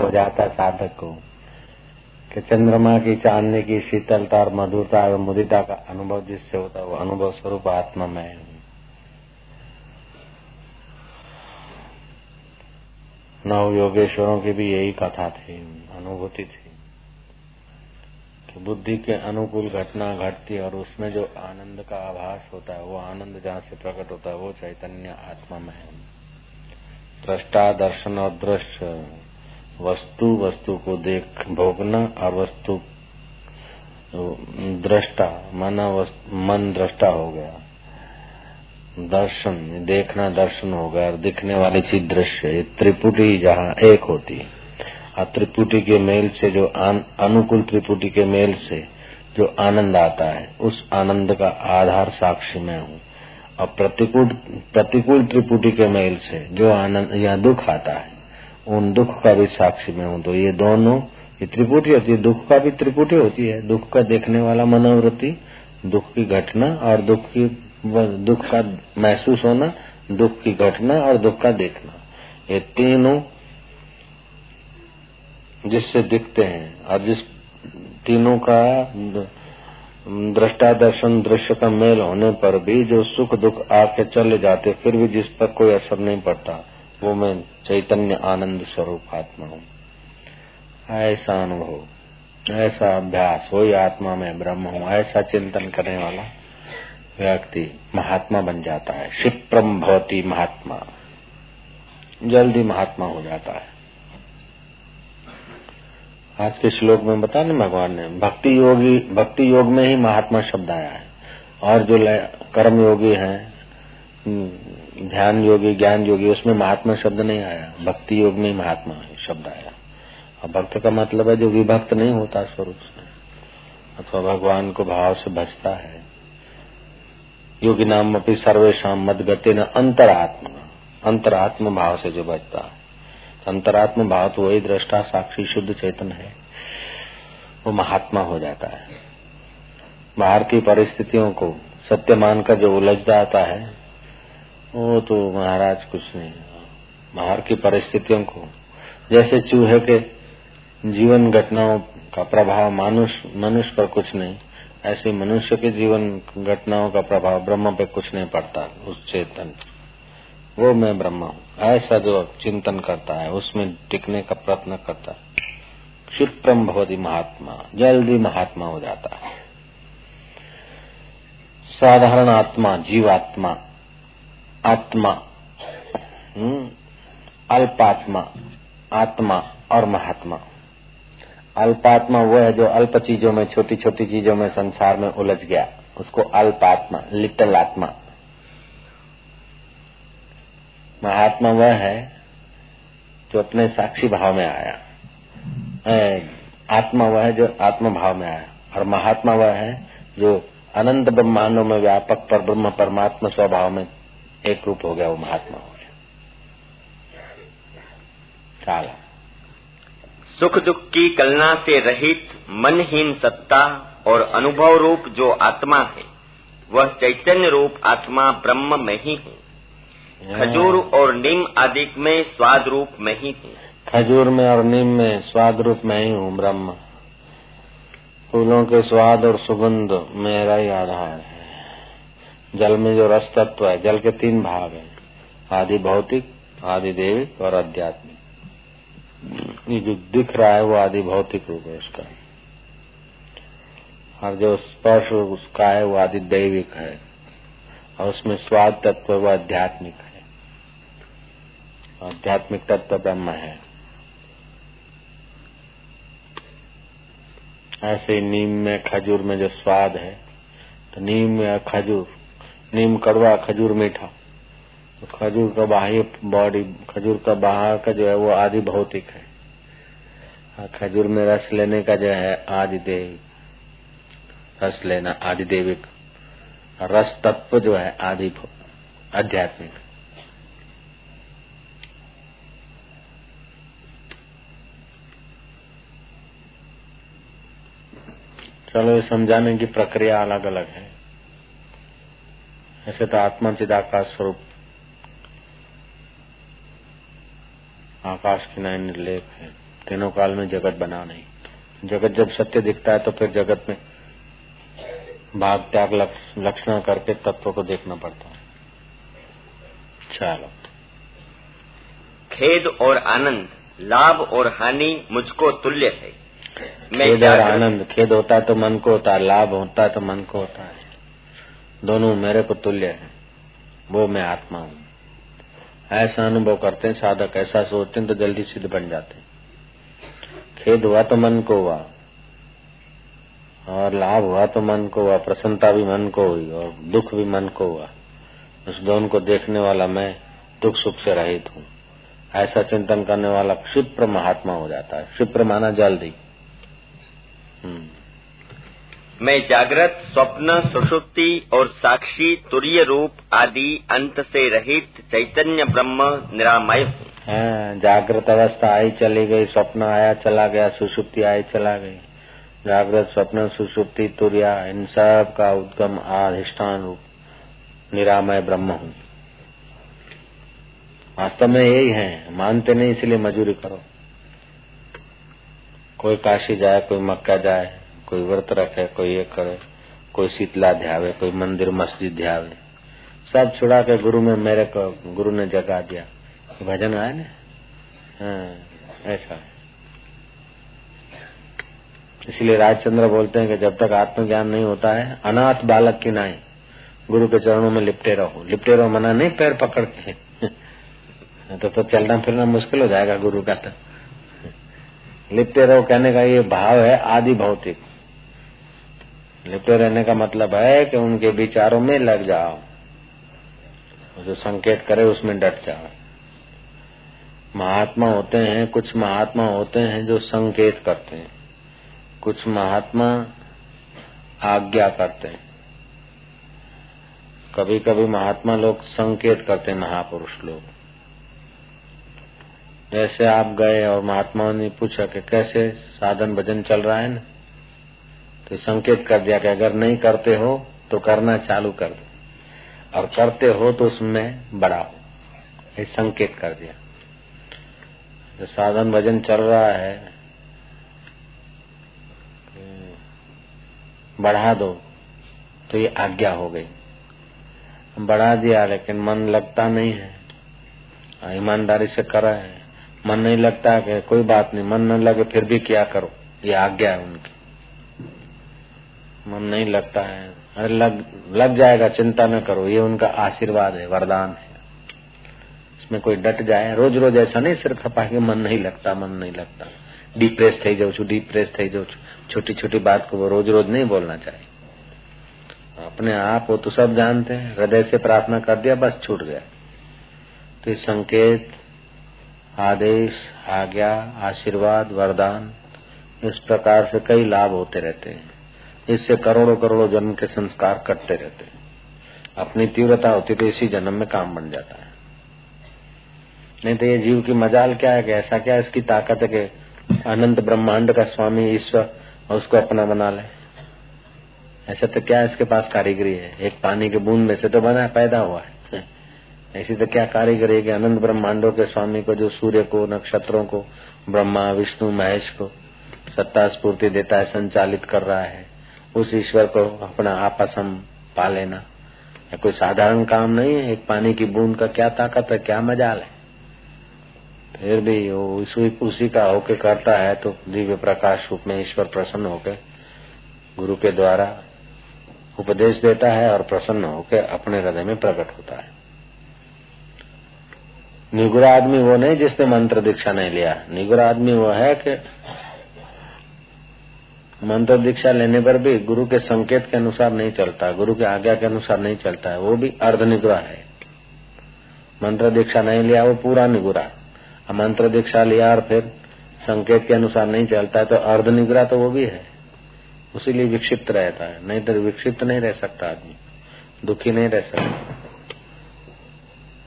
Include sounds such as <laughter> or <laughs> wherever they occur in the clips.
हो जाता साधक को कि चंद्रमा की चांदनी की शीतलता और मधुरता और मुदिता का अनुभव जिससे होता है, वो अनुभव स्वरूप आत्मा में है। नव योगेश्वरों की भी यही कथा थी, अनुभूति थी कि बुद्धि के अनुकूल घटना घटती और उसमें जो आनंद का आभास होता है, वो आनंद जहाँ से प्रकट होता है, वो चैतन्य आत्मा में है। दृष्टा, दर्शन और दृश्य वस्तु वस्तु को देख, भोगना और वस्तु, दृष्टा, मन मन दृष्टा हो गया। दर्शन, देखना दर्शन हो गया और दिखने वाली चीज़ दृश्य त्रिपुटी जहाँ एक होती। और त्रिपुटी के मेल से जो अनुकूल त्रिपुटी के मेल से जो आनंद आता है, उस आनंद का आधार साक्षी में हूँ। और प्रतिकूल प्रतिकूल त्रिपुटी के मेल से जो आनंद या दुख आता है उन दुख का भी साक्षी में हूँ तो ये दोनों ये त्रिपुटी होती है, दुख का भी त्रिपुटी होती है। दुख का देखने वाला मनोवृत्ति, दुख की घटना और दुख की, दुख का महसूस होना, दुख की घटना और दुख का देखना। ये तीनों जिससे दिखते हैं और जिस तीनों का दृष्टा दर्शन दृश्य का मेल होने पर भी जो सुख दुख आके चले जाते, फिर भी जिस पर कोई असर नहीं पड़ता, वो मैं चैतन्य आनंद स्वरूप आत्मा हूँ। ऐसा अनुभव, ऐसा अभ्यास वही आत्मा में ब्रह्म हूँ, ऐसा चिंतन करने वाला व्यक्ति महात्मा बन जाता है। क्षिप्रम भवती महात्मा। जल्दी महात्मा हो जाता है। आज के श्लोक में बता नहीं भगवान ने, भक्ति योगी, भक्ति योग में ही महात्मा शब्द आया है। और जो कर्म योगी हैं ध्यान योगी, ज्ञान योगी, उसमें महात्मा शब्द नहीं आया। भक्ति योग में महात्मा शब्द आया। और भक्त का मतलब है जो विभक्त नहीं होता स्वरूप से। अथवा भगवान को भाव से भजता है। योगी नाम अपनी सर्वेशम मद गति न अंतरात्मा। अंतरात्म भाव से जो बचता है। अंतरात्म भाव तो वही दृष्टा साक्षी शुद्ध चेतन है। वो महात्मा हो जाता है। बाहर की परिस्थितियों को सत्य मानकर जो उलझ जाता है वो तो महाराज कुछ नहीं। बाहर की परिस्थितियों को, जैसे चूहे के जीवन घटनाओं का प्रभाव मनुष्य मनुष्य पर कुछ नहीं, ऐसे मनुष्य के जीवन घटनाओं का प्रभाव ब्रह्म पे कुछ नहीं पड़ता, उस चेतन। वो मैं ब्रह्म हूँ। ऐसा जो चिंतन करता है, उसमें टिकने का प्रयत्न करता है। क्षिप्रम भवती महात्मा, जल्दी महात्मा हो जाता है। साधारण आत्मा, जीवात्मा आत्मा। हम्म, अल्पात्मा आत्मा और महात्मा। अल्पात्मा वो है जो अल्प चीज़ों में छोटी छोटी चीज़ों में संसार में उलझ गया। उसको अल्पात्मा लिटल आत्मा। महात्मा वह है जो अपने साक्षी भाव में आया। आत्मा वह है जो आत्म भाव में आया। और महात्मा वह है जो अनंत ब्रह्मांडों में व्यापक पर ब्रह्म परमात्मा स्वभाव में एक रूप हो गया वो महात्मा हो गया। चाला सुख दुख की कलना से रहित मनहीन सत्ता और अनुभव रूप जो आत्मा है वह चैतन्य रूप आत्मा ब्रह्म में ही है। खजूर और नीम आदि में स्वाद रूप में ही है। खजूर में और नीम में स्वाद रूप में ही हूँ ब्रह्म। फूलों के स्वाद और सुगंध मेरा ही आधार है। जल में जो रस तत्व है, जल के तीन भाग हैं, आदि भौतिक, आदि देविक और आध्यात्मिक। ये जो दिख रहा है वो आदि भौतिक रूप है उसका। और जो स्पर्श उसका है, वो आदि दैविक है। और उसमें स्वाद तत्व वो आध्यात्मिक है। आध्यात्मिक तत्व ब्रह्म है। ऐसे नीम में खजूर में जो स्वाद है तो नीम या खजूर नीम कड़वा खजूर मीठा। तो खजूर का बाह्य बॉडी खजूर का बाहर का जो है वो आदि भौतिक है। हाँ, खजूर में रस लेने का जो है आदि देव रस लेना आदि देविक रस तत्व जो है आदि आध्यात्मिक। चलो ये समझाने की प्रक्रिया अलग अलग है। ऐसे तो आत्मा चिदाकाश स्वरूप। आकाश की नए निर्लेप है। तीनों काल में जगत बना नहीं। जगत जब सत्य दिखता है तो फिर जगत में भाग त्याग लक्षण करके तत्व को देखना पड़ता है। चलो। खेद और आनंद लाभ और हानि मुझको तुल्य है। खेद और आनंद खेद होता है तो मन को होता है लाभ होता है तो मन को होता है। दोनों मेरे को तुल्य है। वो मैं आत्मा हूँ। ऐसा अनुभव करते हैं, साधक ऐसा सोचते हैं तो जल्दी सिद्ध बन जाते हैं। खेद हुआ तो मन को हुआ, और लाभ हुआ तो मन को हुआ, प्रसन्नता भी मन को हुई, और दुख भी मन को हुआ। उस दोनों को देखने वाला मैं दुख सुख से रहित हूँ। ऐसा चिंतन करने वाला क्षिप्र महात्मा हो जाता है। क्षिप्र माना जल्दी। हम्म। मैं जागृत स्वप्न सुषुप्ति और साक्षी तुरीय रूप आदि अंत से रहित चैतन्य ब्रह्म निरामय हूँ। हाँ, जागृत अवस्था आई चली गई स्वप्न आया चला गया सुषुप्ति आई चला गई। जागृत स्वप्न सुषुप्ति तुरिया इन सब का उद्गम अधिष्ठान रूप निरामय ब्रह्म हूँ। वास्तव में यही है मानते नहीं इसलिए मजूरी करो। कोई काशी जाए कोई मक्का जाए कोई व्रत रखे कोई ये करे कोई शीतला ध्यावे कोई मंदिर मस्जिद ध्यावे। सब छुड़ा के गुरु में मेरे को गुरु ने जगा दिया। भजन आए ना? हाँ, ऐसा। इसलिए राजचंद्र बोलते हैं कि जब तक आत्मज्ञान नहीं होता है अनाथ बालक की नाई गुरु के चरणों में लिपटे रहो। लिपटे रहो मना नहीं पैर पकड़ के। तो तो चलना फिरना मुश्किल हो जाएगा गुरु का तो। लिपटे रहो कहने का ये भाव है आदि भौतिक लिपटे रहने का मतलब है कि उनके विचारों में लग जाओ। जो संकेत करे उसमें डट जाओ। महात्मा होते हैं, कुछ महात्मा होते हैं जो संकेत करते हैं। कुछ महात्मा आज्ञा करते हैं। कभी कभी महात्मा लोग संकेत करते हैं, महापुरुष लोग। जैसे आप गए और महात्माओं ने पूछा कि कैसे साधन भजन चल रहा है ना? तो संकेत कर दिया कि अगर नहीं करते हो तो करना चालू कर दो। और करते हो तो उसमें हो ये संकेत कर दिया। जो साधन भजन चल रहा है, बढ़ा दो तो ये आज्ञा हो गई। बढ़ा दिया, लेकिन मन लगता नहीं है। ईमानदारी से करा है। मन नहीं लगता कि कोई बात नहीं, मन न लगे फिर भी क्या करो? ये आज्ञा है उनकी। मन नहीं लगता है अरे लग लग जाएगा चिंता न करो ये उनका आशीर्वाद है वरदान है इसमें कोई डट जाए रोज रोज ऐसा नहीं सिर खपा के मन नहीं लगता मन नहीं लगता डिप्रेस થઈ જાઉં છું डिप्रेस થઈ जाऊँ छोटी छोटी बात को वो रोज रोज नहीं बोलना चाहिए अपने आप वो तो सब जानते हैं हृदय से प्रार्थना कर दिया बस छूट गया तो संकेत आदेश आज्ञा आशीर्वाद वरदान इस प्रकार से कई लाभ होते रहते हैं इससे करोड़ों करोड़ों जन्म के संस्कार कटते रहते हैं। अपनी तीव्रता होती तो इसी जन्म में काम बन जाता है। नहीं तो ये जीव की मजाल क्या है कि ऐसा क्या इसकी ताकत है कि अनंत ब्रह्मांड का स्वामी ईश्वर उसको अपना बना ले। ऐसा तो क्या इसके पास कारीगरी है? एक पानी के बूंद में से तो बना, पैदा हुआ है। <laughs> ऐसी तो क्या कारीगरी है कि अनंत ब्रह्मांडों के स्वामी को, जो सूर्य को, नक्षत्रों को, ब्रह्मा, विष्णु, महेश को सत्ता स्फूर्ति देता है, संचालित कर रहा है। उस ईश्वर को अपना आपस हम पा लेना। कोई साधारण काम नहीं है एक पानी की बूंद का क्या ताकत है क्या मजाल है? फिर भी वो उसी, उसी का होके करता है तो दिव्य प्रकाश रूप में ईश्वर प्रसन्न होके गुरु के द्वारा उपदेश देता है और प्रसन्न होकर अपने हृदय में प्रकट होता है। निगुरा आदमी वो नहीं जिसने मंत्र दीक्षा नहीं लिया। निगुरा आदमी वो है कि मंत्र दीक्षा लेने पर भी गुरु के संकेत के अनुसार नहीं चलता, गुरु के आज्ञा के अनुसार नहीं चलता है, वो भी अर्ध निगुरा है। मंत्र दीक्षा नहीं लिया, वो पूरा निगुरा। मंत्र दीक्षा लिया और फिर संकेत के अनुसार नहीं चलता है तो अर्ध निगुरा तो वो भी है। उसीलिए विक्षिप्त रहता है, नहीं तो विक्षिप्त नहीं रह सकता आदमी, दुखी नहीं रह सकता।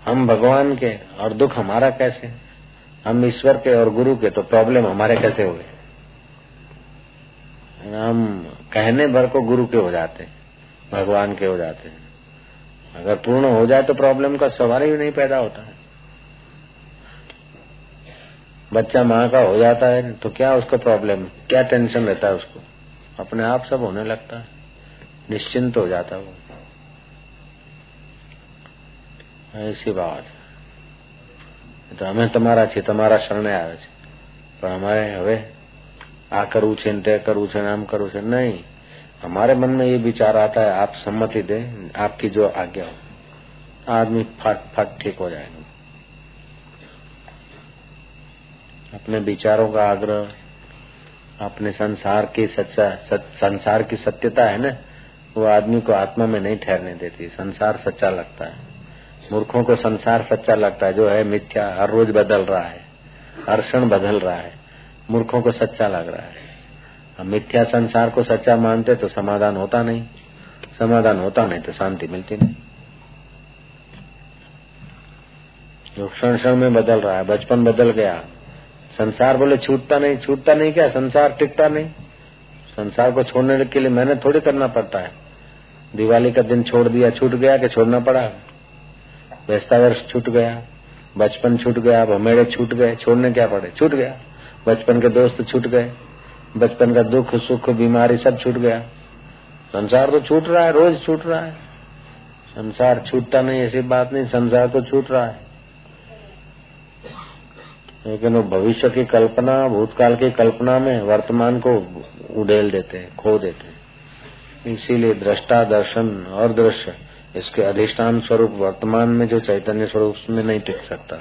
हम भगवान के और दुख हमारा कैसे? हम ईश्वर के और गुरु के तो प्रॉब्लम हमारे कैसे हुए? हम कहने भर को गुरु के हो जाते भगवान के हो जाते हैं अगर पूर्ण हो जाए तो प्रॉब्लम का सवाल ही नहीं पैदा होता है बच्चा माँ का हो जाता है तो क्या उसका प्रॉब्लम क्या टेंशन रहता है उसको अपने आप सब होने लगता है निश्चिंत हो जाता वो ऐसी बात તો અમે તમારા છીએ તમારા શરણે આવે છે પણ અમારે હવે आ करू छे तय करू छे नाम करू छे। नहीं हमारे मन में ये विचार आता है आप सम्मति दे आपकी जो आज्ञा हो आदमी फट फट ठीक हो जाएगा। अपने विचारों का आग्रह अपने संसार की सच्चा सच, संसार की सत्यता है ना वो आदमी को आत्मा में नहीं ठहरने देती। संसार सच्चा लगता है। मूर्खों को संसार सच्चा लगता है जो है मिथ्या हर रोज बदल रहा है हर क्षण बदल रहा है। मूर्खों को सच्चा लग रहा है। हम मिथ्या संसार को सच्चा मानते तो समाधान होता नहीं। समाधान होता नहीं तो शांति मिलती नहीं। जो क्षण क्षण में बदल रहा है, बचपन बदल गया। संसार बोले, छूटता नहीं छूटता नहीं क्या? संसार टिकता नहीं। संसार को छोड़ने के लिए मेहनत थोड़ी करना पड़ता है। दिवाली का दिन छोड़ दिया, छूट गया कि छोड़ना पड़ा? व्यस्ता वर्ष छूट गया, बचपन छूट गया भमेड़े छूट गए, छोड़ने क्या पड़े? छूट गया। बचपन के दोस्त छूट गए। बचपन का दुख, सुख, बीमारी सब छूट गया। संसार तो छूट रहा है, रोज छूट रहा है। संसार छूटता नहीं, ऐसी बात नहीं, संसार तो छूट रहा है। लेकिन वो भविष्य की कल्पना, भूतकाल की कल्पना में वर्तमान को उडेल देते हैं, खो देते हैं। इसीलिए दृष्टा दर्शन और दृश्य, इसके अधिष्ठान स्वरूप वर्तमान में जो चैतन्य स्वरूप में नहीं टिक सकता।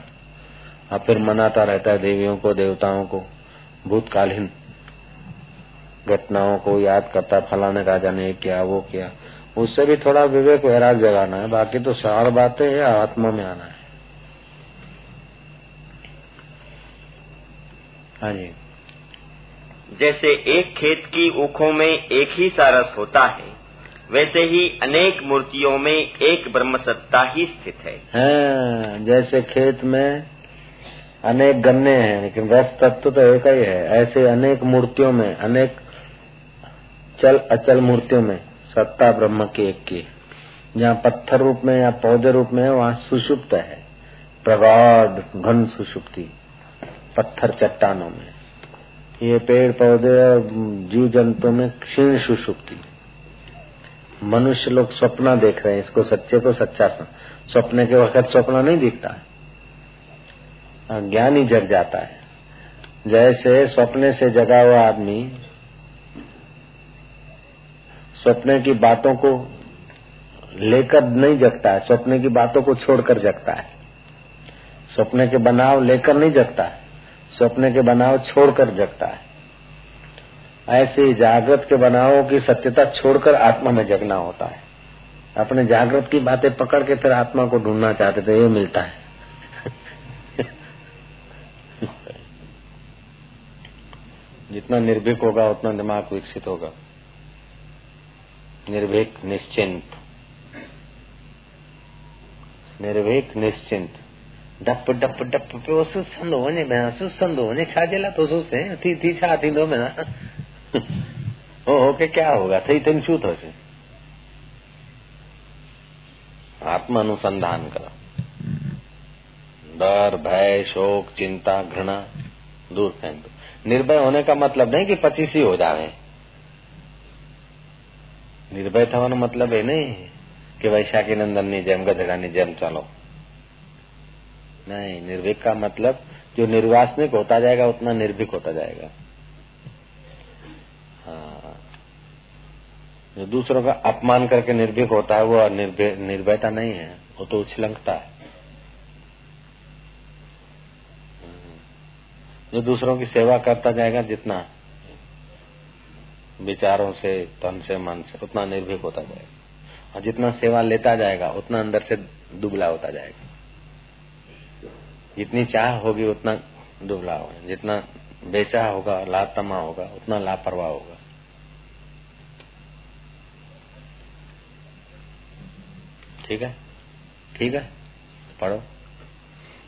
अब फिर मनाता रहता है देवियों को देवताओं को भूतकालीन घटनाओं को याद करता फलाने राजा ने किया वो किया। उससे भी थोड़ा विवेक वैराग जगाना है बाकी तो सार बातें है आत्मा में आना है। हाँ जी। जैसे एक खेत की ऊखों में एक ही सारस होता है वैसे ही अनेक मूर्तियों में एक ब्रह्म सत्ता ही स्थित है। हाँ, जैसे खेत में अनेक गन्ने हैं, लेकिन रस तत्व तो एक ही है। ऐसे अनेक मूर्तियों में, अनेक चल, अचल मूर्तियों में सत्ता ब्रह्म की एक की। जहाँ पत्थर रूप में या पौधे रूप में वहाँ सुषुप्त है। प्रगाढ़ घन सुषुप्ति, पत्थर चट्टानों में। ये पेड़ पौधे और जीव जंतु में क्षीण सुषुप्ति। मनुष्य लोग सपना देख रहे हैं, इसको सच्चे को सच्चा सपने के वक्त सपना नहीं दिखता। है ज्ञान जग जाता है। जैसे सपने से जगा हुआ आदमी सपने की बातों को लेकर नहीं जगता है सपने की बातों को छोड़कर जगता है। सपने के बनाव लेकर नहीं जगता है सपने के बनाव छोड़कर जगता है। ऐसे जागृत के बनावों की सत्यता छोड़कर आत्मा में जगना होता है। अपने जागृत की बातें पकड़ के फिर आत्मा को ढूंढना चाहते थे, ये मिलता है। जितना निर्भीक होगा उतना दिमाग विकसित होगा निर्भीक निश्चिंत निर्भीक निश्चिंत डप डप डप पियो सुसंदो वञे भेण सुसंदो वञे छाजे लाइ थो सुसे थी थी छा थींदो भेण हो हो के क्या होगा થઈ થઈને શું થશે आत्मानुसंधान करो डर भय शोक चिंता घृणा दूर फेंक दो निर्भय होने का मतलब नहीं कि पच्चीस ही हो जावे નિર્ભય થવાનો મતલબ એ નહીં કે વૈશાખી नंदन ની જેમ ગધેડાની જેમ ચાલો नहीं निर्भीक का मतलब जो निर्वासनिक होता जाएगा उतना निर्भीक होता जाएगा हाँ जो दूसरों का अपमान करके निर्भीक होता है वो निर्भयता नहीं है वो तो उछलंकता है जो दूसरों की सेवा करता जाएगा जितना विचारों से, तन से, मन से, उतना निर्भीक होता जाएगा। और जितना सेवा लेता जाएगा, उतना अंदर से दुबला होता जाएगा। जितनी चाह होगी, उतना दुबला होगा। जितना बेचा होगा, लातमा होगा, उतना लापरवाह होगा। ठीक है? ठीक है? पढ़ो।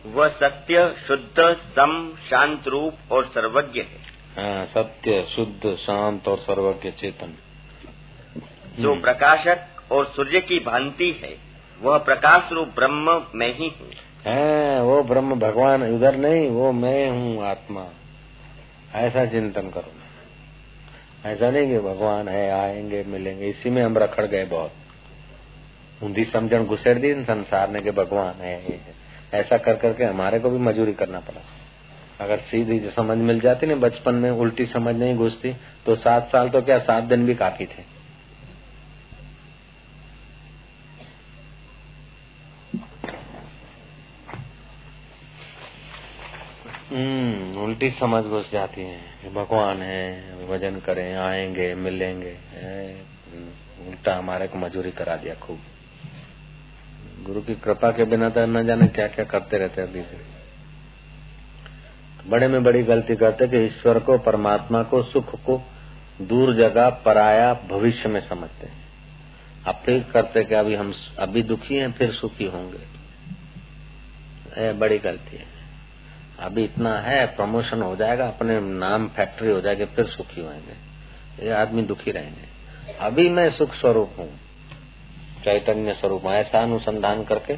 वह सत्य शुद्ध सम शांत रूप और सर्वज्ञ है। हाँ सत्य शुद्ध शांत और सर्वज्ञ चेतन। जो प्रकाशक और सूर्य की भांति है वह प्रकाश रूप ब्रह्म में ही हूँ। है वो ब्रह्म भगवान उधर नहीं वो मैं हूँ आत्मा। ऐसा चिंतन करो। ऐसा नहीं कि भगवान है आएँगे मिलेंगे। इसी में हम रखड़ गए बहुत। ऊंधी समझण घुसेड़ दी संसार ने कि भगवान है, है। ऐसा कर करके हमारे को भी मजूरी करना पड़ा। अगर सीधी समझ मिल जाती ना बचपन में उल्टी समझ नहीं घुसती तो सात साल तो क्या सात दिन भी काफ़ी थे। हम्म उल्टी समझ घुस जाती है। भगवान है भजन करें, आएँगे, मिलेंगे। उल्टा हमारे को मजूरी करा दिया खूब। गुरु की कृपा के बिना तो न जाने क्या क्या करते रहते अभी से बड़े में बड़ी गलती करते कि ईश्वर को, परमात्मा को, सुख को दूर जगह, पराया, भविष्य में समझते हैं। अब फिर करते कि अभी हम अभी दुखी हैं, फिर सुखी होंगे। बड़ी गलती है। अभी इतना है, प्रमोशन हो जाएगा, अपने नाम फैक्ट्री हो जाएगी, फिर सुखी होंगे। ये आदमी दुखी रहेंगे। अभी मैं सुख स्वरूप हूँ। चैतन्य स्वरूप ऐसा अनुसंधान करके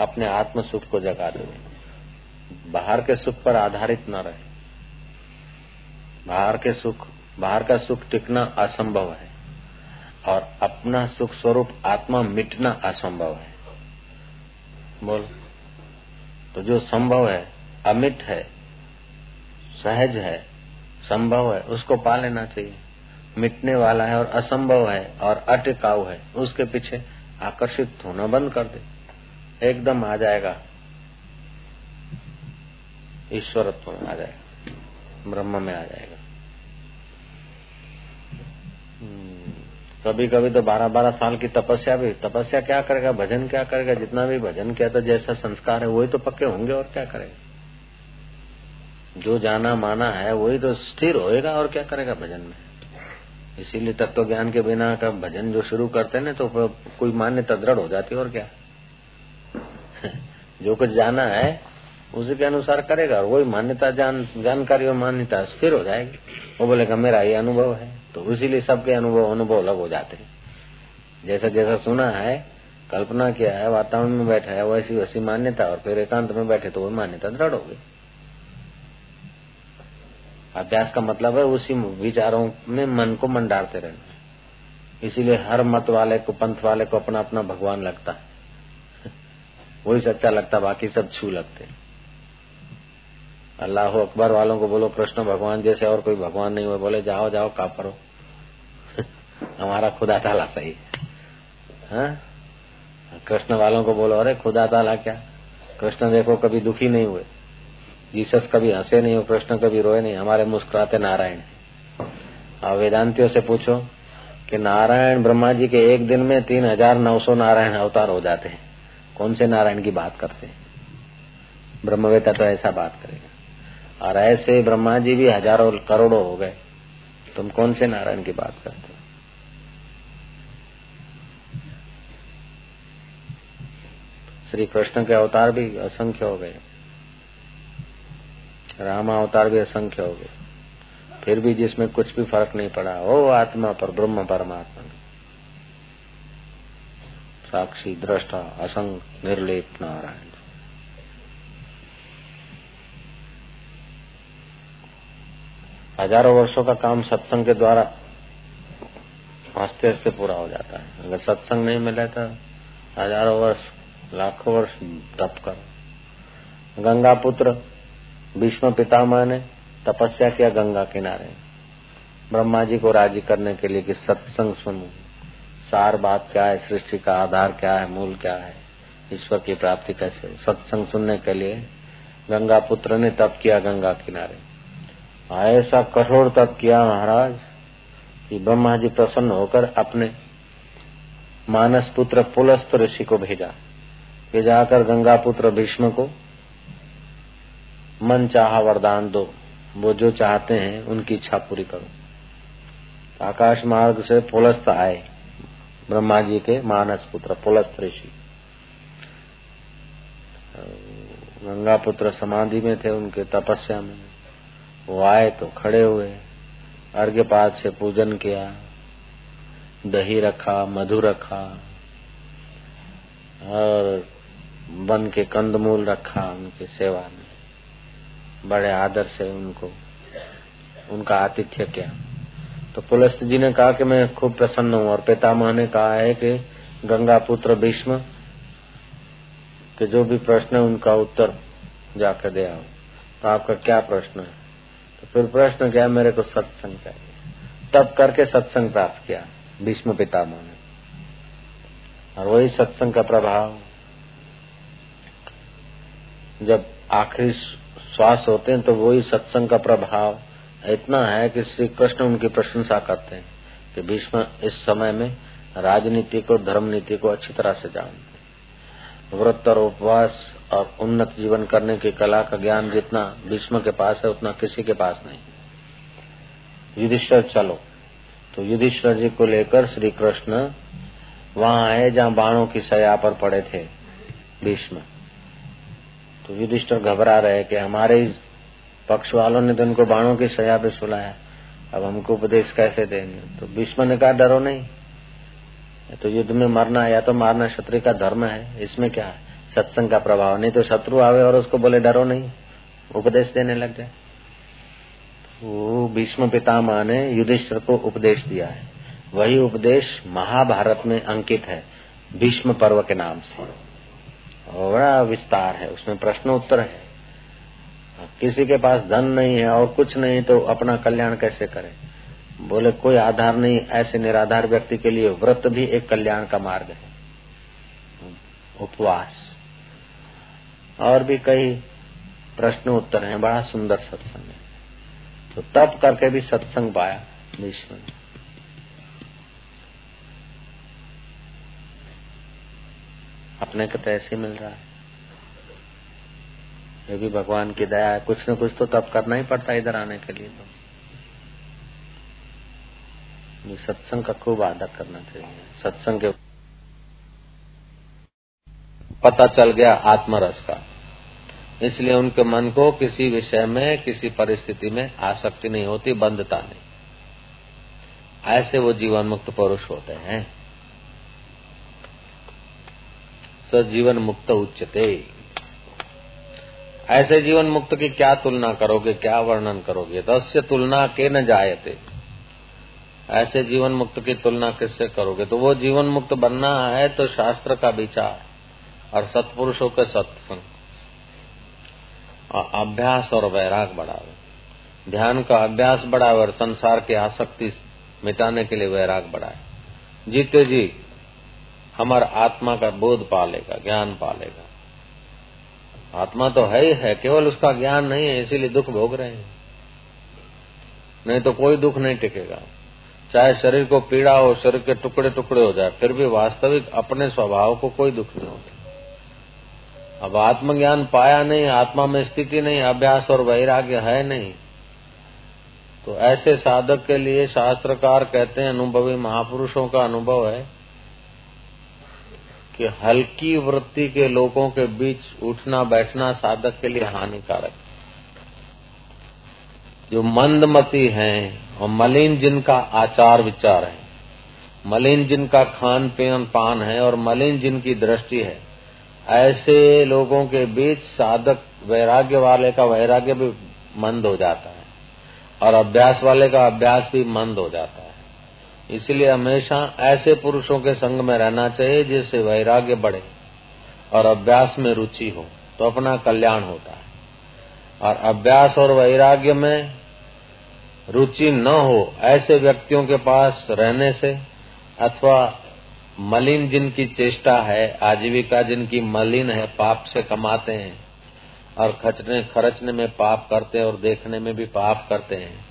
अपने आत्म सुख को जगा दे। बाहर के सुख पर आधारित न रहे। बाहर के सुख, बाहर का सुख टिकना असंभव है और अपना सुख स्वरूप आत्मा मिटना असंभव है। बोल। तो जो संभव है, अमिट है, सहज है, संभव है, उसको पा लेना चाहिए। मिटने वाला है और असंभव है और अटिकाऊ है, उसके पीछे आकर्षित होना बंद कर दे। एकदम आ जाएगा। ईश्वरत्व में आ जाएगा। ब्रह्म में आ जाएगा। हम्म, कभी कभी तो बारह बारह साल की तपस्या भी तपस्या क्या करेगा भजन क्या करेगा जितना भी भजन किया था जैसा संस्कार है वही तो पक्के होंगे और क्या करेगा? जो जाना माना है वही तो स्थिर होएगा और क्या करेगा भजन में? इसीलिए तत्व ज्ञान के बिना का भजन जो शुरू करते हैं तो कोई मान्यता दृढ़ हो जाती है, और क्या? <laughs> जो कुछ जाना है, उसी के अनुसार करेगा, और वही मान्यता जान, जानकारी और मान्यता स्थिर हो जाएगी। वो बोलेगा, मेरा ये अनुभव है। तो इसीलिए सबके अनुभव अनुभव अलग हो जाते हैं। जैसा जैसा सुना है, कल्पना किया है, वातावरण में बैठा है वैसी वैसी मान्यता, और फिर एकांत में बैठे तो वो मान्यता दृढ़ हो गई। अभ्यास का मतलब है उसी विचारों में मन को मंडारते रहना। इसीलिए हर मत वाले को, पंथ वाले को अपना अपना भगवान लगता है। <laughs> वही सच्चा लगता बाकी सब छू लगते अल्लाह अकबर वालों को बोलो, कृष्ण भगवान जैसे और कोई भगवान नहीं हुए, बोले, जाओ जाओ का करो <laughs> हमारा खुदा ताला सही है। हाँ? कृष्ण वालों को बोलो, अरे खुदा ताला क्या? कृष्ण देखो, कभी दुखी नहीं हुए। जीसस कभी हंसे नहीं हो कृष्ण कभी रोए नहीं, हमारे मुस्कुराते नारायण। और वेदांतियों से पूछो कि नारायण ब्रह्मा जी के एक दिन में तीन हज़ार नौ सौ नारायण अवतार हो जाते हैं। कौन से नारायण की बात करते हैं? ब्रह्मवेता तो ऐसा बात करेगा। और ऐसे ब्रह्मा जी भी हज़ारों करोड़ों हो गए। तुम कौन से नारायण की बात करते हो? श्री कृष्ण के अवतार भी असंख्य हो गए। राम अवतार भी असंख्य हो गए। फिर भी जिसमें कुछ भी फ़र्क नहीं पड़ा, वो आत्मा पर, ब्रह्म परमात्मा। साक्षी, दृष्टा, असंग, निर्लेप, नारायण। हज़ारों वर्षों का काम सत्संग के द्वारा हँसते हँसते पूरा हो जाता है। अगर सत्संग नहीं मिले तो हज़ारों वर्ष, लाखों वर्ष तप कर। गंगा पुत्र भीष्म पितामह ने तपस्या किया गंगा किनारे। ब्रह्मा जी को राज़ी करने के लिए कि सत्संग सुनो। सार बात क्या है, सृष्टि का आधार क्या है, मूल क्या है? ईश्वर की प्राप्ति कैसे सत्संग सुनने के लिए गंगा पुत्र ने तप किया गंगा किनारे। ऐसा कठोर तप किया महाराज कि ब्रह्मा जी प्रसन्न होकर अपने मानस पुत्र पुलस्त ऋषि को भेजा। कि जाकर गंगा पुत्र भीष्म को मन चाहा वरदान दो। वो जो चाहते हैं, उनकी इच्छा पूरी करो। आकाश मार्ग से पुलस्त आए। ब्रह्मा जी के मानस पुत्र, पुलस्त ऋषि। गंगा पुत्र समाधि में थे उनके तपस्या में। वो आए तो खड़े हुए अर्घ्यपात से पूजन किया, दही रखा, मधु रखा, और बन के कंदमूल रखा, उनके सेवा में। बड़े आदर से उनको, उनका आतिथ्य किया। तो पुलस्त जी ने कहा कि मैं खूब प्रसन्न हूँ और पितामह ने कहा है कि गंगा पुत्र भीष्म, कि जो भी प्रश्न है उनका उत्तर जाकर दे आओ। तो आपका क्या प्रश्न है? तो फिर प्रश्न क्या, मेरे को सत्संग चाहिए। तब करके सत्संग प्राप्त किया, भीष्म पितामह ने। और वही सत्संग का प्रभाव, जब आखिरी श्वास होते हैं तो वही सत्संग का प्रभाव इतना है कि श्री कृष्ण उनकी प्रशंसा करते हैं कि भीष्म इस समय में राजनीति को धर्म नीति को अच्छी तरह से जानते व्रत और उपवास और उन्नत जीवन करने की कला का ज्ञान जितना भीष्म के पास है, उतना किसी के पास नहीं। युधिष्ठर, चलो। तो युधिष्ठर जी को लेकर श्री कृष्ण वहाँ आए जहाँ बाणों की सया पर पड़े थे, भीष्म। तो युधिष्ठर घबरा रहे कि हमारे पक्ष वालों ने तो उनको बाणों की सजा पे सुलाया। अब हमको उपदेश कैसे देंगे? तो भीष्म ने कहा, डरो नहीं। तो युद्ध में मरना या तो मारना क्षत्रिय का धर्म है। इसमें क्या है? सत्संग का प्रभाव। नहीं तो शत्रु आवे और उसको बोले, डरो नहीं। उपदेश देने लग जाए। वो भीष्म पितामह ने युधिष्ठिर को उपदेश दिया है। वही उपदेश महाभारत में अंकित है, भीष्म पर्व के नाम से। बड़ा विस्तार है, उसमें प्रश्न उत्तर है। किसी के पास धन नहीं है और कुछ नहीं तो अपना कल्याण कैसे करे? बोले, कोई आधार नहीं, ऐसे निराधार व्यक्ति के लिए व्रत भी एक कल्याण का मार्ग है। उपवास। और भी कई प्रश्न उत्तर हैं, बड़ा सुंदर सत्संग है। तो तब करके भी सत्संग पाया विश्व ने। अपने को तो ऐसे मिल रहा है। ये भी भगवान की दया है। कुछ न कुछ तो तब करना ही पड़ता है इधर आने के लिए तो। सत्संग का खूब आदर करना चाहिए। सत्संग के पता चल गया आत्मरस का। इसलिए उनके मन को किसी विषय में, किसी परिस्थिति में आसक्ति नहीं होती, बंधता नहीं। ऐसे वो जीवन मुक्त पुरुष होते हैं। सजीवन मुक्त उच्चते ऐसे जीवन मुक्त की क्या तुलना करोगे, क्या वर्णन करोगे? तस्य तुलना के न जायते। ऐसे जीवन मुक्त की तुलना किससे करोगे? तो वो जीवन मुक्त बनना है तो शास्त्र का विचार और सत्पुरुषों के सत्संग। अभ्यास और वैराग बढ़ावे ध्यान का अभ्यास बढ़ावे और संसार की आसक्ति मिटाने के लिए वैराग बढ़ाए। जीते जी हमारा आत्मा का बोध पालेगा, ज्ञान पालेगा। आत्मा तो है ही है, केवल उसका ज्ञान नहीं है, इसीलिए दुख भोग रहे हैं। नहीं तो कोई दुख नहीं टिकेगा। चाहे शरीर को पीड़ा हो, शरीर के टुकड़े टुकड़े हो जाए, फिर भी वास्तविक अपने स्वभाव को कोई दुख नहीं होता। अब आत्मज्ञान पाया नहीं, आत्मा में स्थिति नहीं, अभ्यास और वैराग्य है नहीं। तो ऐसे साधक के लिए शास्त्रकार कहते हैं, अनुभवी महापुरुषों का अनुभव है कि हल्की वृत्ति के लोगों के बीच उठना बैठना साधक के लिए हानिकारक। जो मंदमती हैं, और मलिन जिनका आचार विचार है, मलिन जिनका खान पीन पान है, और मलिन जिनकी दृष्टि है, ऐसे लोगों के बीच साधक वैराग्य वाले का वैराग्य भी मंद हो जाता है, और अभ्यास वाले का अभ्यास भी मंद हो जाता है। इसलिए हमेशा ऐसे पुरुषों के संग में रहना चाहिए जिससे वैराग्य बढ़े और अभ्यास में रुचि हो तो अपना कल्याण होता है। और अभ्यास और वैराग्य में रुचि न हो ऐसे व्यक्तियों के पास रहने से, अथवा मलिन जिनकी चेष्टा है, आजीविका जिनकी मलिन है, पाप से कमाते हैं और खचने, खर्चने में पाप करते हैं और देखने में भी पाप करते हैं,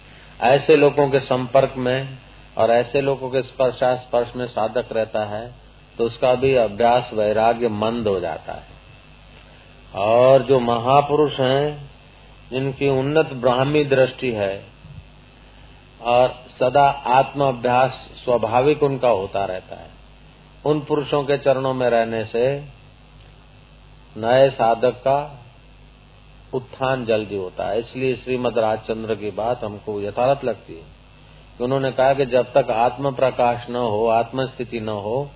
ऐसे लोगों के संपर्क में और ऐसे लोगों के स्पर्शास्पर्श में साधक रहता है तो उसका भी अभ्यास वैराग्य मंद हो जाता है। और जो महापुरुष हैं, जिनकी उन्नत ब्राह्मी दृष्टि है, और सदा आत्म अभ्यास स्वाभाविक उनका होता रहता है, उन पुरुषों के चरणों में रहने से नए साधक का उत्थान जल्दी होता है। इसलिए श्रीमद राजचंद्र की बात हमको यथारथ लगती है। कि उन्होंने कहा कि जब तक आत्म प्रकाश न हो आत्म स्थिति न हो,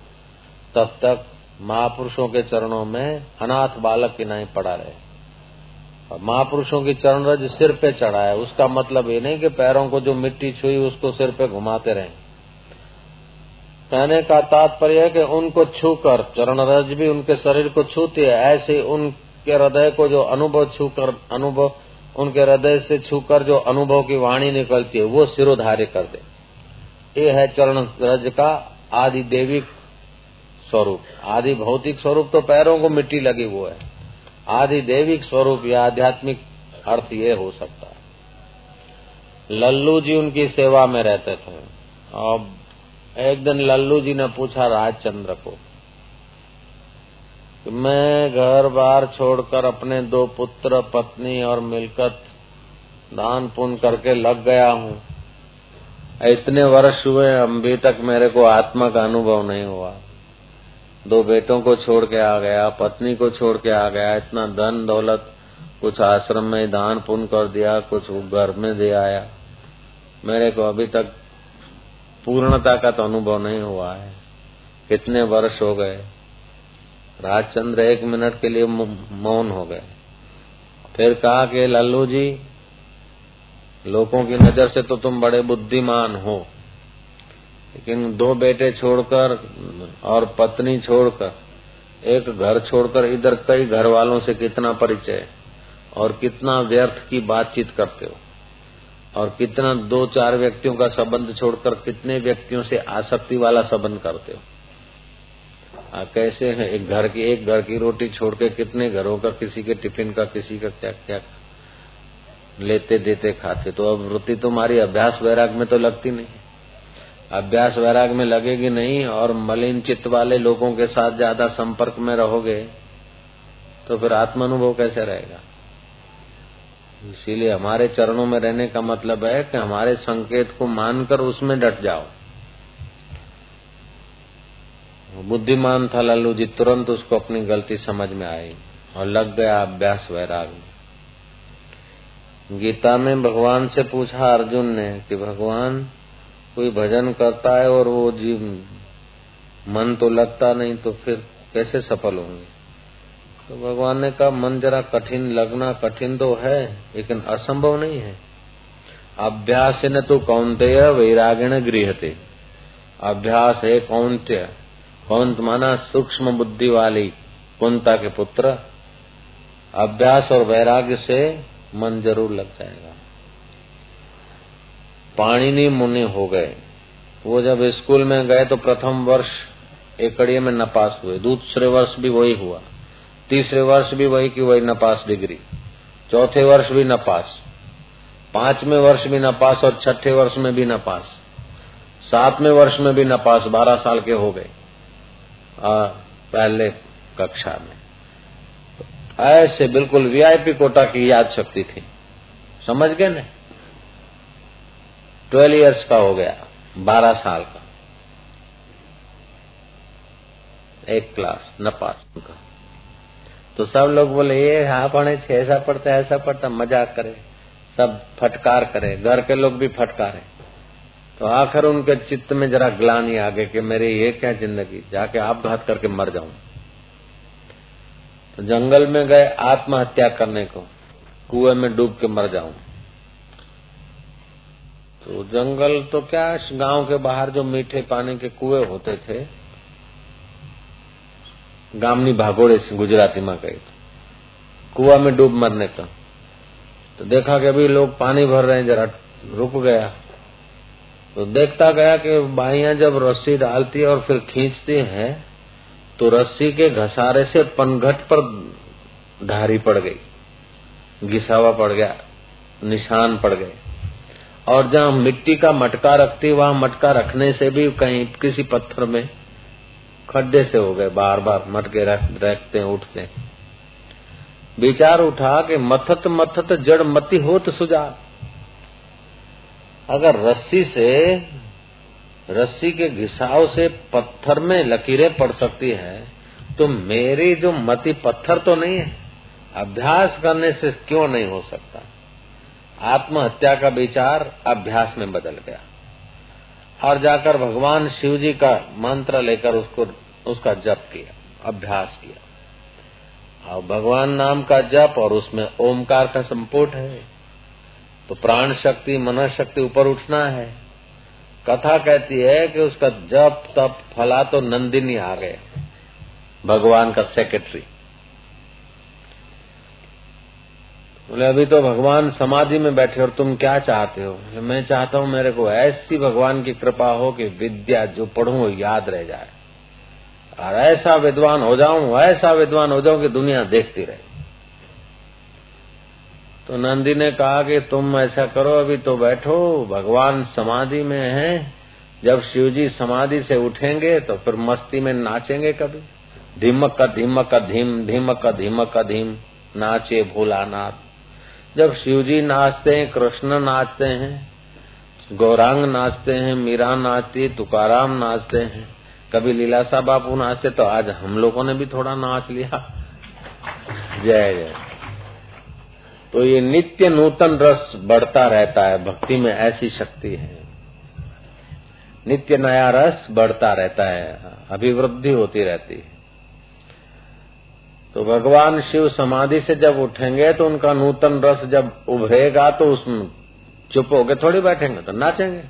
तब तक महापुरुषों के चरणों में अनाथ बालक की नहीं पड़ा रहे। महापुरुषों की चरण रज सिर पे चढ़ा है उसका मतलब ये नहीं कि पैरों को जो मिट्टी छुई उसको सिर पे घुमाते रहे। कहने का तात्पर्य है कि उनको छूकर, चरण रज भी उनके शरीर को छूती है, ऐसे उनके हृदय को जो अनुभव छूकर, अनुभव उनके हृदय से छूकर जो अनुभव की वाणी निकलती है, वो सिरोधार्य कर दे। ये है चरण रज का आदि देविक स्वरूप। आदि भौतिक स्वरूप तो पैरों को मिट्टी लगी हुआ है। आदि देविक स्वरूप या आध्यात्मिक अर्थ ये हो सकता है। लल्लू जी उनकी सेवा में रहते थे। अब एक दिन लल्लू जी ने पूछा, राजचंद्र को कि मैं घर बार छोड़कर अपने दो पुत्र, पत्नी और मिलकत दान पुण्य करके लग गया हूँ। इतने वर्ष हुए अभी तक मेरे को आत्मा का अनुभव नहीं हुआ। दो बेटों को छोड़ के आ गया, पत्नी को छोड़ के आ गया, इतना धन दौलत, कुछ आश्रम में दान पुण्य कर दिया, कुछ घर में दे आया। मेरे को अभी तक पूर्णता का तो अनुभव नहीं हुआ है। कितने वर्ष हो गए। राजचंद्र एक मिनट के लिए मौन हो गए। फिर कहा कि, लल्लू जी, लोगों की नज़र से तो तुम बड़े बुद्धिमान हो। लेकिन दो बेटे छोड़कर और पत्नी छोड़कर, एक घर छोड़कर इधर कई घर वालों से कितना परिचय और कितना व्यर्थ की बातचीत करते हो और कितना दो चार व्यक्तियों का संबंध छोड़कर कितने व्यक्तियों से आसक्ति वाला संबंध करते हो। आ, कैसे है? एक घर की एक घर की रोटी छोड़ के कितने घरों का किसी के टिफ़िन का किसी का क्या क्या लेते देते खाते? तो अब वृत्ति तुम्हारी अभ्यास वैराग में तो लगती नहीं। अभ्यास वैराग में लगेगी नहीं और मलिन चित्त वाले लोगों के साथ ज़्यादा संपर्क में रहोगे तो फिर आत्मानुभव कैसे रहेगा? इसीलिए हमारे चरणों में रहने का मतलब है कि हमारे संकेत को मानकर उसमें डट जाओ। बुद्धिमान था लालू जी तुरंत उसको अपनी गलती समझ में आई और लग गया अभ्यास वैराग गीता में भगवान से पूछा अर्जुन ने कि भगवान, कोई भजन करता है और वो जीव मन तो लगता नहीं तो फिर कैसे सफल होंगे? तो भगवान ने कहा, मन जरा कठिन लगना कठिन तो है, लेकिन असंभव नहीं है। अभ्यास न तो कौनते वैरागिण गृहते। अभ्यास है कौंत्य। कौंत माना सूक्ष्म बुद्धि वाली कुंता के पुत्र, अभ्यास और वैराग्य से मन ज़रूर लग जाएगा। पाणिनि मुनि हो गए। वो जब स्कूल में गए तो प्रथम वर्ष एकड़िए में नपास हुए। दूसरे वर्ष भी वही हुआ। तीसरे वर्ष भी वही की वही नपास डिग्री। चौथे वर्ष भी नपास। पाँचवें वर्ष भी नपास और छठे वर्ष में भी नपास। सातवें वर्ष में भी नपास। बारह साल के हो गए। पहले कक्षा में। ऐसे बिल्कुल वीआईपी कोटा की याद शक्ति थी। समझ गए ना? ट्वेल्व इयर्स का हो गया, बारह साल का। एक क्लास न पास का। तो सब लोग बोले, ये हाँ पढ़े छे ऐसा पढ़ता ऐसा पढ़ता, मज़ाक करे, सब फटकार करे, घर के लोग भी फटकारे। तो आखिर उनके चित्त में जरा ग्लानी आ गई कि मेरी ये क्या ज़िंदगी? जाके आप घात करके मर जाऊँ। तो जंगल में गए आत्महत्या करने को, कुएँ में डूब के मर जाऊँ। तो जंगल तो क्या, गाँव के बाहर जो मीठे पानी के कुएँ होते थे, गामनी भागोड़े से गुजराती में गए कुआ में डूब मरने का तो देखा कि अभी लोग पानी भर रहे हैं, जरा रुक गया। तो देखता गया कि बाइया जब रस्सी डालती है और फिर खींचती है तो रस्सी के घसारे से पनघट पर धारी पड़ गई घिसावा पड़ गया निशान पड़ गए। और जहाँ मिट्टी का मटका रखती वहाँ मटका रखने से भी कहीं किसी पत्थर में खड्डे से हो गए बार बार मटके रख, रखते हैं उठते विचार उठा कि मथत मथत जड़ मती हो तो सुझा अगर रस्सी से, रस्सी के घिसाव से पत्थर में लकीरें पड़ सकती है तो मेरी जो मति पत्थर तो नहीं है। अभ्यास करने से क्यों नहीं हो सकता? आत्महत्या का विचार अभ्यास में बदल गया। और जाकर भगवान शिव जी का मंत्र लेकर उसको, उसका जप किया, अभ्यास किया। और भगवान नाम का जप और उसमें ओमकार का संपुट है। तो प्राण शक्ति, मन शक्ति ऊपर उठना है। कथा कहती है कि उसका जप, तप, फला तो नंदिनी आ गए, भगवान का सेक्रेटरी बोले, अभी तो भगवान समाधि में बैठे और तुम क्या चाहते हो? मैं चाहता हूँ मेरे को ऐसी भगवान की कृपा हो कि विद्या जो पढ़ू वो याद रह जाए। और ऐसा विद्वान हो जाऊँ, ऐसा विद्वान हो जाऊँ कि दुनिया देखती रहे। तो नंदी ने कहा कि तुम ऐसा करो, अभी तो बैठो, भगवान समाधि में है। जब शिव जी समाधि से उठेंगे तो फिर मस्ती में नाचेंगे कभी। धीमक का धीमक का धीम, धीमक का धीमक का धीम, नाचे भोलानाथ जब शिव जी नाचते हैं, कृष्ण नाचते हैं, गौरांग नाचते हैं, मीरा नाचती, तुकाराम नाचते हैं, कभी लीलासा बापू नाचते तो आज हम लोगों ने भी थोड़ा नाच लिया। जय जय। तो ये नित्य नूतन रस बढ़ता रहता है, भक्ति में ऐसी शक्ति है। नित्य नया रस बढ़ता रहता है, अभिवृद्धि होती रहती है। तो भगवान शिव समाधि से जब उठेंगे तो उनका नूतन रस जब उभरेगा तो उसमें चुप होके थोड़ी बैठेंगे तो नाचेंगे।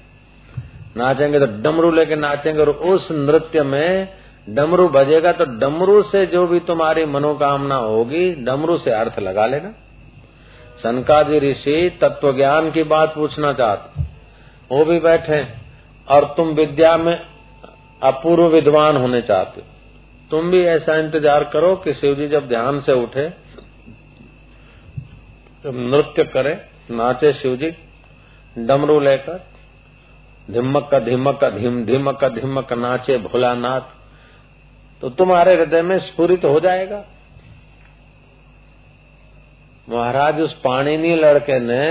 नाचेंगे तो डमरू लेके नाचेंगे, और उस नृत्य में डमरू बजेगा तो डमरू से जो भी तुम्हारी मनोकामना होगी, डमरू से अर्थ लगा लेना। सनकादि ऋषि तत्व ज्ञान की बात पूछना चाहते वो भी बैठे और तुम विद्या में अपूर्व विद्वान होने चाहते तुम भी ऐसा इंतज़ार करो कि शिव जी जब ध्यान से उठे, जब नृत्य करे, नाचे शिव जी, डमरू लेकर, धिमक धिमक, धीम, धिमक धिमक, नाचे भोलानाथ तो तुम्हारे हृदय में स्फुरित हो जाएगा। महाराज, उस पाणिनी लड़के ने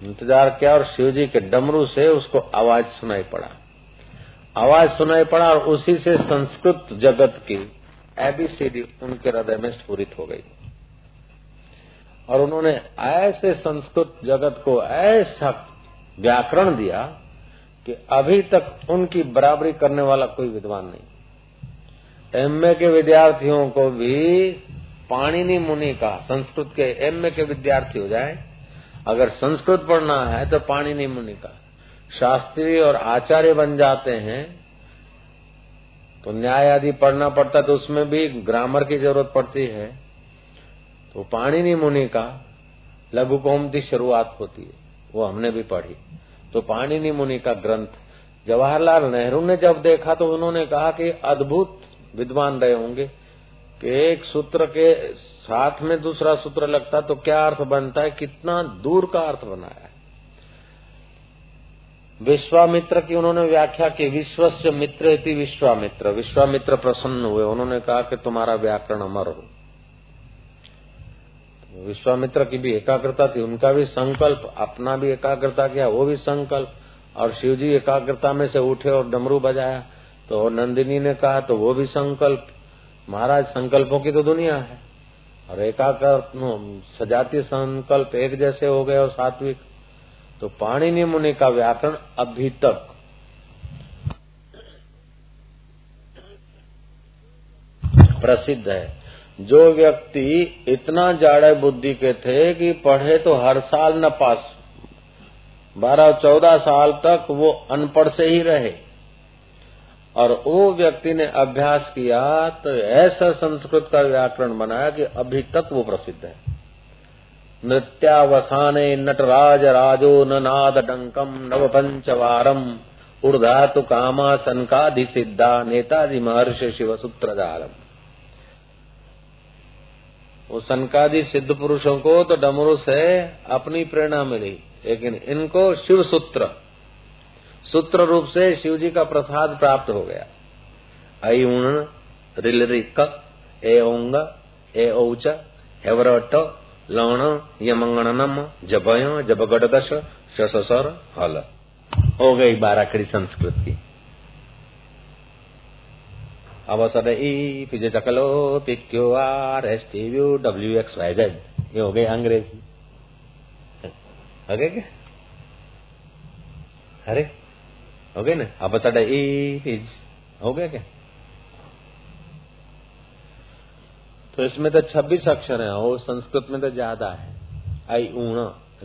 इंतज़ार किया और शिव जी के डमरू से उसको आवाज़ सुनाई पड़ा। आवाज़ सुनाई पड़ा और उसी से संस्कृत जगत की एबीसीडी उनके हृदय में स्फुरित हो गई। और उन्होंने ऐसे संस्कृत जगत को ऐसा व्याकरण दिया कि अभी तक उनकी बराबरी करने वाला कोई विद्वान नहीं। एमए के विद्यार्थियों को भी पाणिनि मुनि का, संस्कृत के एमए के विद्यार्थी हो जाए, अगर संस्कृत पढ़ना है तो पाणिनि मुनि का। शास्त्री और आचार्य बन जाते हैं तो न्याय आदि पढ़ना पड़ता तो उसमें भी ग्रामर की ज़रूरत पड़ती है। तो पाणिनि मुनि का लघु कौमती शुरुआत होती है, वो हमने भी पढ़ी। तो पाणिनि मुनि का ग्रंथ, जवाहरलाल नेहरू ने जब देखा तो उन्होंने कहा कि अद्भुत विद्वान रहे होंगे। कि एक सूत्र के साथ में दूसरा सूत्र लगता तो क्या अर्थ बनता है? कितना दूर का अर्थ बनाया है? विश्वामित्र की उन्होंने व्याख्या की विश्व से मित्र थी विश्वामित्र। विश्वामित्र प्रसन्न हुए। उन्होंने कहा कि तुम्हारा व्याकरण अमर हो विश्वामित्र की भी एकाग्रता थी, उनका भी संकल्प, अपना भी एकाग्रता किया, वो भी संकल्प। और शिव जी एकाग्रता में से उठे और डमरू बजाया। तो नंदिनी ने कहा तो वो भी संकल्प। महाराज, संकल्पों की तो दुनिया है। और एकाकर सजातीय संकल्प एक जैसे हो गए और सात्विक। तो पाणिनि मुनि का व्याकरण अभी तक। प्रसिद्ध है। जो व्यक्ति इतना जाड़े बुद्धि के थे कि पढ़े तो हर साल न पास। बारह चौदह साल तक वो अनपढ़ से ही रहे। और वो व्यक्ति ने अभ्यास किया तो ऐसा संस्कृत का व्याकरण बनाया कि अभी तक वो प्रसिद्ध है। नृत्यावसाने नटराज राजो नाद डंकम नव पंचवारम ऊर्धातु कामा सनकादि सिद्धा नेतादि महर्षि शिव सूत्र जालम वो सनकादि सिद्ध पुरुषों को तो डमरू से अपनी प्रेरणा मिली, लेकिन इनको शिव सूत्र सूत्र रूप से शिव जी का प्रसाद प्राप्त हो गया। आई उण रिलरिक ए ओंग ए औच हेवरट लवण यमंगणनम, जबय, जबगडदश शससर हल। हो गई बाराखड़ी संस्कृत। की अवसर ई, पिजे चकलो P Q R, S, T, U, W, X, Y, Z. ये हो गए अंग्रेज़ी। हो गए क्या? अरे हो गए ना अवसर ई पिज हो गया क्या तो इसमें तो छब्बीस अक्षर है वो संस्कृत में तो ज़्यादा है। आई ऊण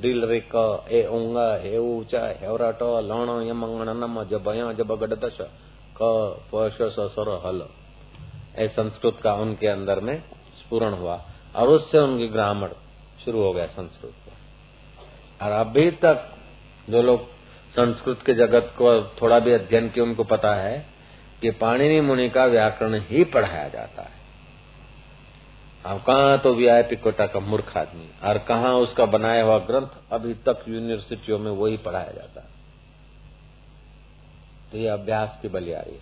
रिल रिक ए उंग हे ऊच हेवरट लण यमंगण नम जब जब गडदश क पश सर हल ए संस्कृत का उनके अंदर में स्पूर्ण हुआ, और उससे उनकी ग्रामर शुरू हो गया संस्कृत। और अभी तक जो लोग संस्कृत के जगत को थोड़ा भी अध्ययन किया, उनको पता है कि पाणिनि मुनि का व्याकरण ही पढ़ाया जाता है। अब कहा तो वीआईपी कोटा का मूर्ख आदमी, और कहा उसका बनाया हुआ ग्रंथ, अभी तक यूनिवर्सिटियों में वही पढ़ाया जाता है। तो ये अभ्यास की बलियारी है।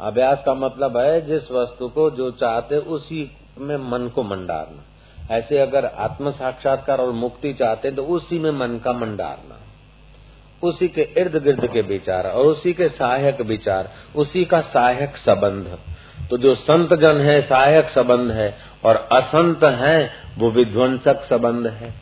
अभ्यास का मतलब है जिस वस्तु को जो चाहते, उसी में मन को मंडारना। ऐसे अगर आत्म साक्षात्कार और मुक्ति चाहते तो उसी में मन का मंडारना। उसी के इर्द गिर्द के विचार और उसी के सहायक विचार, उसी का सहायक संबंध। तो जो संत जन है, सहायक संबंध है और असंत है, वो विध्वंसक संबंध है।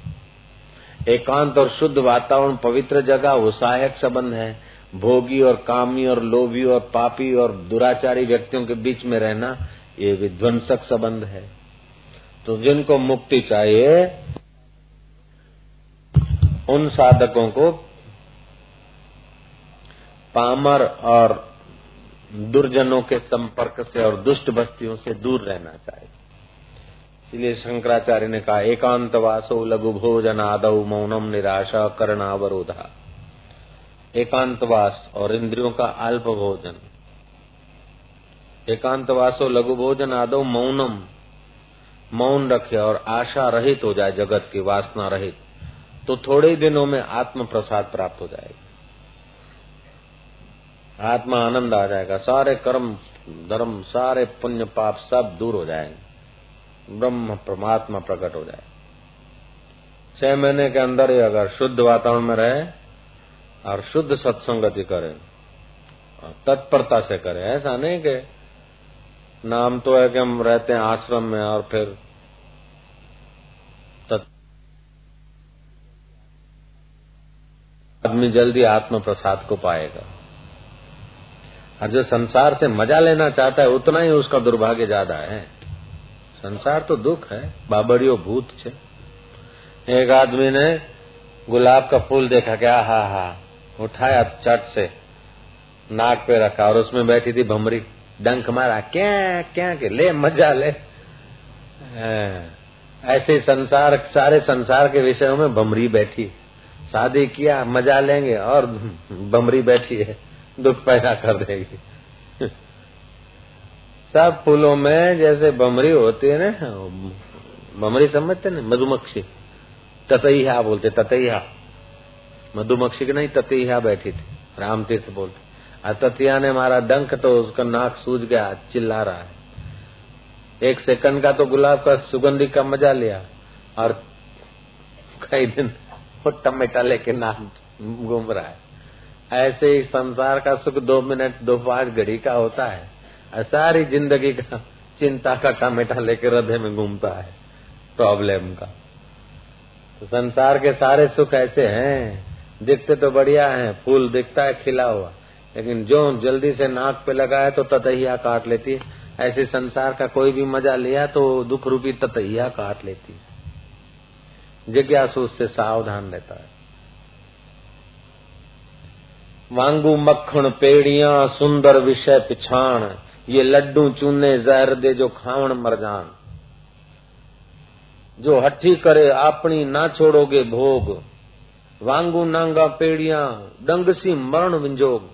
एकांत और शुद्ध वातावरण, पवित्र जगह, वो सहायक संबंध है। भोगी और कामी और लोभी और पापी और दुराचारी व्यक्तियों के बीच में रहना, ये विध्वंसक संबंध है। तो जिनको मुक्ति चाहिए, उन साधकों को पामर और दुर्जनों के संपर्क से और दुष्ट बस्तियों से दूर रहना चाहिए। इसलिए शंकराचार्य ने कहा एकांत वासो लघु भोजन आदव मौनम निराशा करणावरोधा। एकांतवास और इंद्रियों का अल्प भोजन। एकांतवासो लघु भोजन आदव मौनम। मौन रखे और आशा रहित हो जाए जगत की वासना रहित तो थोड़े दिनों में आत्म प्रसाद प्राप्त हो जाएगा। आत्मा आनंद आ जाएगा, सारे कर्म, धर्म, सारे पुण्य पाप सब दूर हो जाएँगे। ब्रह्म परमात्मा प्रकट हो जाए। छह महीने के अंदर ही अगर शुद्ध वातावरण में रहे और शुद्ध सत्संगति करे, और तत्परता से करे, ऐसा नहीं कि नाम तो है कि हम रहते हैं आश्रम में और फिर आदमी जल्दी आत्म प्रसाद को पाएगा। और जो संसार से मज़ा लेना चाहता है, उतना ही उसका दुर्भाग्य ज़्यादा है। संसार तो दुख है, बाबड़ियो भूत छे। एक आदमी ने गुलाब का फूल देखा क्या हा हा, उठाया चट से, नाक पे रखा और उसमें बैठी थी भमरी डंक मारा, क्या क्या के ले, मज़ा ले। ऐसे संसार, सारे संसार के विषयों में भमरी बैठी। शादी किया, मज़ा लेंगे और भमरी बैठी है। दुख पैदा कर देगी। सब फूलों में जैसे बमरी होती है ना, बमरी समझते ना, मधुमक्खी। ततैया बोलते ततैया मधुमक्खी की नहीं ततैया बैठी थी राम तीर्थ बोलते ततिया ने मारा डंक तो उसका नाक सूज गया, चिल्ला रहा है। एक सेकंड का तो गुलाब का सुगंधी का मज़ा लिया, और कई दिन वो टमेटा लेके नाक घूम रहा है। ऐसे ही संसार का सुख दो मिनट, दो पाँच घड़ी का होता है। सारी ज़िंदगी का चिंता का टमेटा लेकर हृदय में घूमता है प्रॉब्लम का। तो संसार के सारे सुख ऐसे हैं, दिखते तो बढ़िया हैं, फूल दिखता है, खिला हुआ। लेकिन जो जल्दी से नाक पे लगा है तो ततहिया काट लेती है। ऐसे संसार का कोई भी मज़ा लिया तो दुख रूपी ततहिया काट लेती है। जिज्ञासु उससे सावधान रहता है। वांगू मक्खन, पेड़िया, सुंदर विषय पिछाण, ये लड्डू चूने जहर दे जो खावण मरजान जो हठी करे अपनी ना छोड़ोगे भोग, वांगू नांगा पेड़िया, डंग सी मरण विंजोग।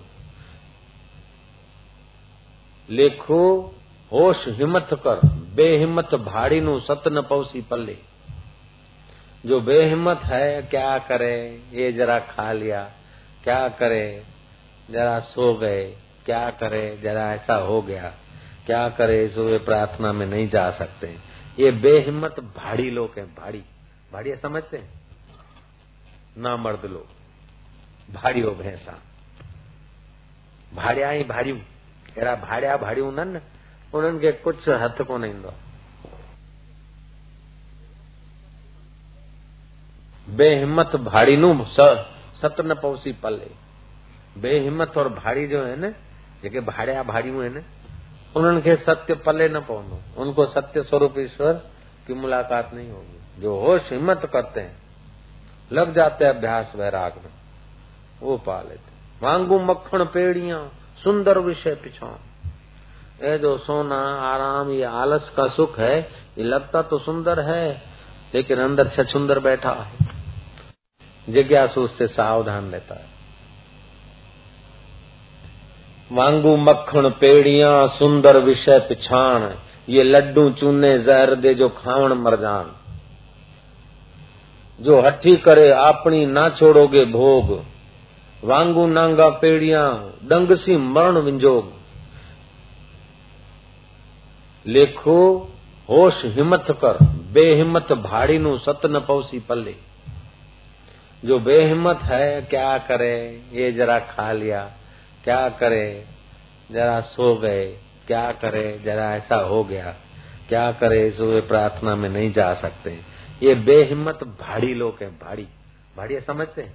लेखो, होश हिम्मत कर, बेहिम्मत भाड़ी नु सत न पौसी पल्ले। जो बेहिम्मत है, क्या करे, ये जरा खा लिया। क्या करे? जरा सो गए। क्या करे? जरा ऐसा हो गया। क्या करे? सुबह प्रार्थना में नहीं जा सकते। ये बेहिम्मत भाड़ी लोग हैं, भाड़ी। भाड़ी समझते हैं? ना मर्द लोग। भाड़ी हो भैंसा। भाड़िया ही भाड़ियूं। अहिड़ा भाड़िया भाड़ियूं हूंदा उन्हनि खे कुझु हथ कोन ईंदो आहे बेहिम्मत भाड़ीनू सत न पौसी पले बेहिम्मत और भाड़ी जो है न जेके भाड़िया भाड़ियूं आहिनि उनके सत्य पले न पहुंचो उनको सत्य स्वरूप ईश्वर की मुलाकात नहीं होगी। जो होश हिम्मत करते हैं, लग जाते अभ्यास वैराग में, वो पा लेते मांगू मक्खन पेड़िया, सुंदर विषय पिछाओ ये जो सोना, आराम, ये आलस का सुख है, ये लगता तो सुंदर है, लेकिन अंदर छछुंदर बैठा है। जिज्ञासु उससे सावधान रहता है। मांगू मक्खन, पेड़िया, सुंदर विषय पिछाण, ये लड्डू चूने जहर दे जो खावण मर जान। जो हठी करे अपनी ना छोड़ोगे भोग। वांगू नांगा पेड़िया डंगसी मरण विंजोग। लेखो, होश हिम्मत कर, बेहिम्मत भाड़ी नु सत न पौसी पल्ले। जो बेहिम्मत है, क्या करे? ये जरा खा लिया, क्या करे? जरा सो गए, क्या करे? जरा ऐसा हो गया, क्या करे? सुबह प्रार्थना में नहीं जा सकते। ये बेहिम्मत भाड़ी लोग हैं, भाड़ी। भाड़ी है समझते हैं?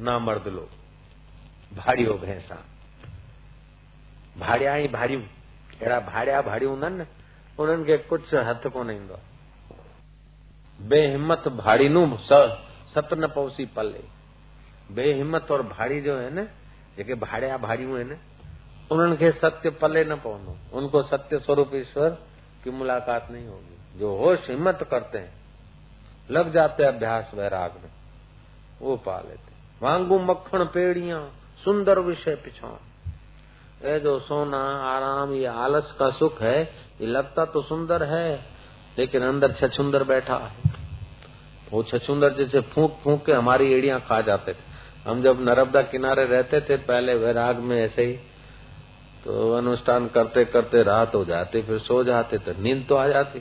ना मर्द लोग। भाड़ी हो भैंसा भाड़िया ही भाड़ी अहिड़ा भाड़िया भाड़ी हूंदा न उन्हनि कुझु हथ कोन ईंदो बेहिम्मत भाड़ी नु सत न पौसी पले बेहिम्मत और भाड़ी जो है न जेके भाड़िया भाड़ियूं आहिनि उन्हनि खे सत्य पले न पवंदो उनको सत्य स्वरूप ईश्वर की मुलाकात नहीं होगी। जो होश हिम्मत करते हैं, लग जाते अभ्यास वैराग में, वो पा लेते वांगू मक्खन पेड़िया, सुंदर विषय पिछाओ ये जो सोना, आराम, ये आलस का सुख है, ये लगता तो सुंदर है, लेकिन अंदर छछुंदर बैठा है। वो छछुंदर जैसे फूक फूक के हमारी एड़ियाँ खा जाते थे। हम जब नर्मदा किनारे रहते थे, पहले वैराग में ऐसे ही तो अनुष्ठान करते करते रात हो जाती, फिर सो जाते थे। नींद तो आ जाती।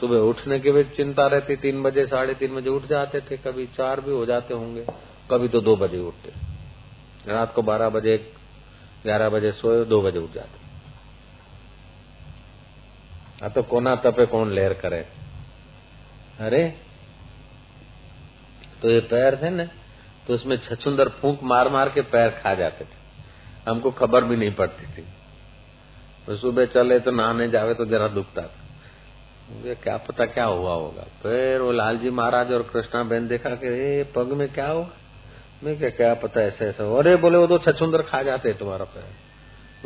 सुबह उठने की भी चिंता रहती, तीन बजे, साढ़े तीन बजे उठ जाते थे। कभी चार भी हो जाते होंगे, कभी तो दो बजे उठते। रात को बारह बजे, ग्यारह बजे सोए, दो बजे उठ जाते। आ तो कोना तपे कौन लेर करे? अरे तो ये पैर थे ना तो उसमें छछुंदर फूंक मार मार के पैर खा जाते थे। हमको खबर भी नहीं पड़ती थी। तो सुबह चले तो नहाने जावे तो जरा दुखता था। मुझे क्या पता क्या हुआ होगा। फिर वो लालजी महाराज और कृष्णा बहन देखा कि, ए, पग में क्या होगा मैं क्या क्या पता, ऐसे, ऐसा अरे, बोले, वो तो छछुंदर खा जाते है तुम्हारा पैर।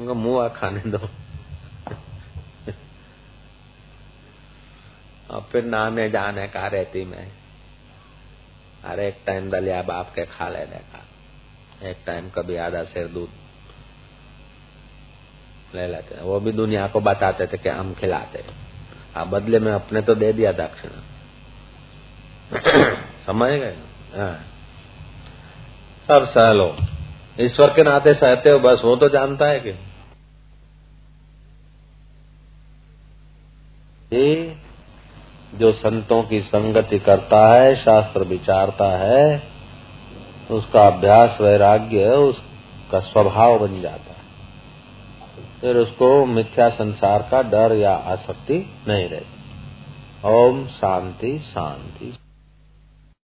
उनका मुँह आ खाने दो। <laughs> और फिर नहाने जाने का रहती मैं? अरे एक टाइम दलिया बाप के खा लेने का। एक टाइम कभी आधा शेर दूध ले लेते वो भी दुनिया को बताते थे कि हम खिलाते अब बदले में अपने तो दे दिया दक्षिणा। <coughs> समझ गए? हाँ। सब सहलो ईश्वर के नाते सहते हो, बस वो तो जानता है कि। जो संतों की संगति करता है, शास्त्र विचारता है, उसका अभ्यास वैराग्य उसका स्वभाव बन जाता है। फिर उसको मिथ्या संसार का डर या आसक्ति नहीं रहती। ओम शांति शांति